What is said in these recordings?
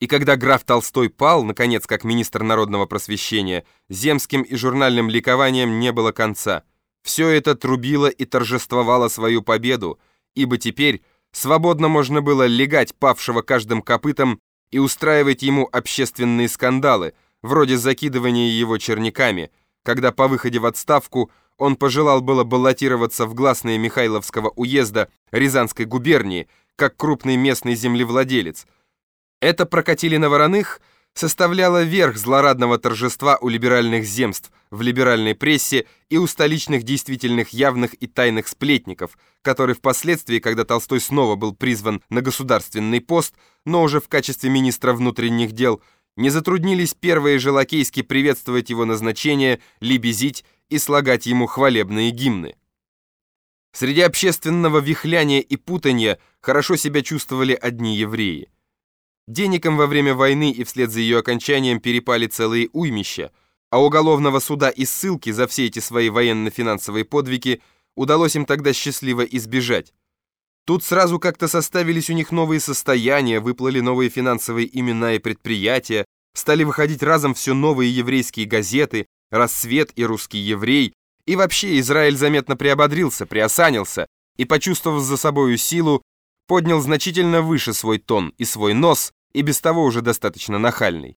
И когда граф Толстой пал, наконец, как министр народного просвещения, земским и журнальным ликованием не было конца. Все это трубило и торжествовало свою победу, ибо теперь свободно можно было легать павшего каждым копытом и устраивать ему общественные скандалы, вроде закидывания его черниками, когда по выходе в отставку он пожелал было баллотироваться в гласные Михайловского уезда Рязанской губернии, как крупный местный землевладелец – это прокатили на вороных составляло верх злорадного торжества у либеральных земств в либеральной прессе и у столичных действительных явных и тайных сплетников, которые впоследствии, когда Толстой снова был призван на государственный пост, но уже в качестве министра внутренних дел, не затруднились первые же лакейски приветствовать его назначение, лебезить и слагать ему хвалебные гимны. Среди общественного вихляния и путания хорошо себя чувствовали одни евреи. Денегом во время войны и вслед за ее окончанием перепали целые уймища, а уголовного суда и ссылки за все эти свои военно-финансовые подвиги удалось им тогда счастливо избежать. Тут сразу как-то составились у них новые состояния, выплыли новые финансовые имена и предприятия, стали выходить разом все новые еврейские газеты, «Рассвет» и «Русский еврей», и вообще Израиль заметно приободрился, приосанился и, почувствовав за собою силу, поднял значительно выше свой тон и свой нос, и без того уже достаточно нахальный.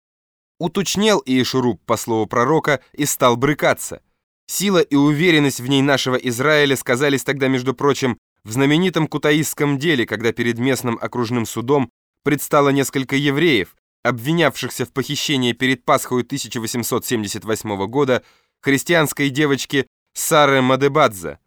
Уточнел Иешуруп по слову пророка и стал брыкаться. Сила и уверенность в ней нашего Израиля сказались тогда, между прочим, в знаменитом кутаистском деле, когда перед местным окружным судом предстало несколько евреев, обвинявшихся в похищении перед Пасхой 1878 года христианской девочки Сары Мадебадзе.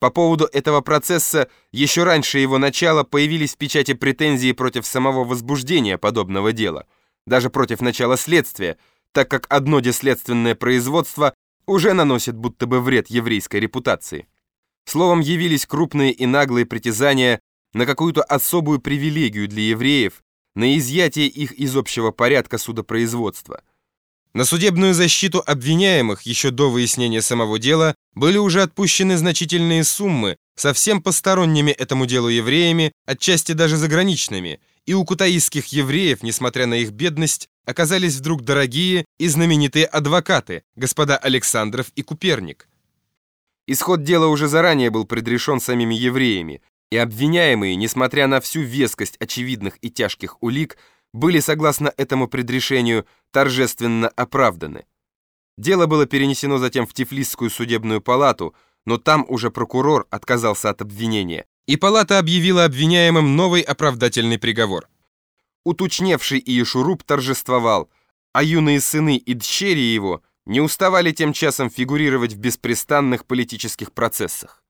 По поводу этого процесса еще раньше его начала появились в печати претензии против самого возбуждения подобного дела, даже против начала следствия, так как одно деследственное производство уже наносит будто бы вред еврейской репутации. Словом, явились крупные и наглые притязания на какую-то особую привилегию для евреев, на изъятие их из общего порядка судопроизводства. На судебную защиту обвиняемых еще до выяснения самого дела были уже отпущены значительные суммы совсем посторонними этому делу евреями, отчасти даже заграничными, и у кутаистских евреев, несмотря на их бедность, оказались вдруг дорогие и знаменитые адвокаты, господа Александров и Куперник. Исход дела уже заранее был предрешен самими евреями, и обвиняемые, несмотря на всю вескость очевидных и тяжких улик, были, согласно этому предрешению, торжественно оправданы. Дело было перенесено затем в Тифлисскую судебную палату, но там уже прокурор отказался от обвинения, и палата объявила обвиняемым новый оправдательный приговор. Уточневший Иешуруп торжествовал, а юные сыны и дщери его не уставали тем часом фигурировать в беспрестанных политических процессах.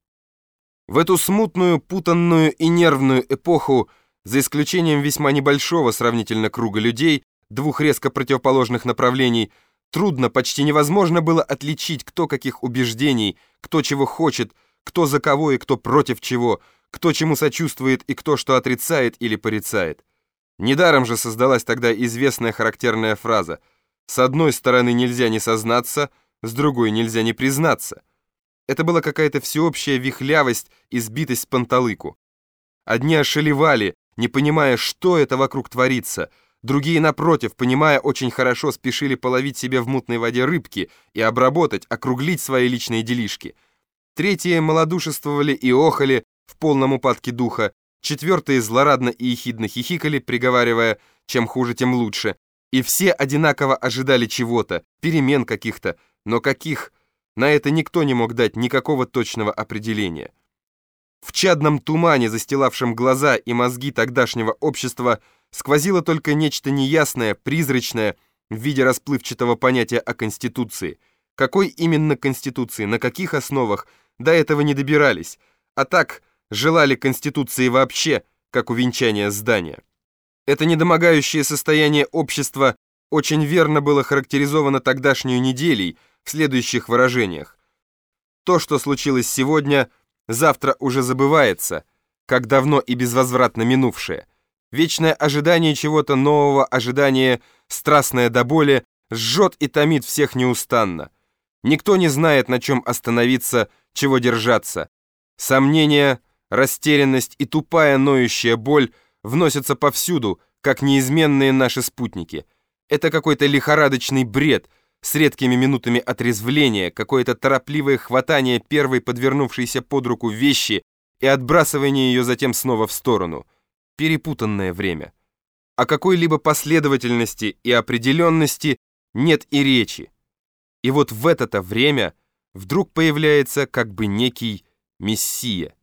В эту смутную, путанную и нервную эпоху за исключением весьма небольшого сравнительно круга людей, двух резко противоположных направлений, трудно, почти невозможно было отличить, кто каких убеждений, кто чего хочет, кто за кого и кто против чего, кто чему сочувствует и кто что отрицает или порицает. Недаром же создалась тогда известная характерная фраза «С одной стороны нельзя не сознаться, с другой нельзя не признаться». Это была какая-то всеобщая вихлявость и сбитость с панталыку. Одни ошелевали, не понимая, что это вокруг творится. Другие, напротив, понимая очень хорошо, спешили половить себе в мутной воде рыбки и обработать, округлить свои личные делишки. Третьи малодушествовали и охали в полном упадке духа. Четвертые злорадно и ехидно хихикали, приговаривая, чем хуже, тем лучше. И все одинаково ожидали чего-то, перемен каких-то, но каких, на это никто не мог дать никакого точного определения. В чадном тумане, застилавшем глаза и мозги тогдашнего общества, сквозило только нечто неясное, призрачное, в виде расплывчатого понятия о Конституции. Какой именно Конституции, на каких основах, до этого не добирались, а так желали Конституции вообще, как увенчание здания. Это недомогающее состояние общества очень верно было характеризовано тогдашнюю неделей в следующих выражениях. То, что случилось сегодня – Завтра уже забывается, как давно и безвозвратно минувшее. Вечное ожидание чего-то нового, ожидание, страстное до боли, жжет и томит всех неустанно. Никто не знает, на чем остановиться, чего держаться. Сомнения, растерянность и тупая ноющая боль вносятся повсюду, как неизменные наши спутники. Это какой-то лихорадочный бред с редкими минутами отрезвления, какое-то торопливое хватание первой подвернувшейся под руку вещи и отбрасывание ее затем снова в сторону. Перепутанное время. О какой-либо последовательности и определенности нет и речи. И вот в это-то время вдруг появляется как бы некий мессия.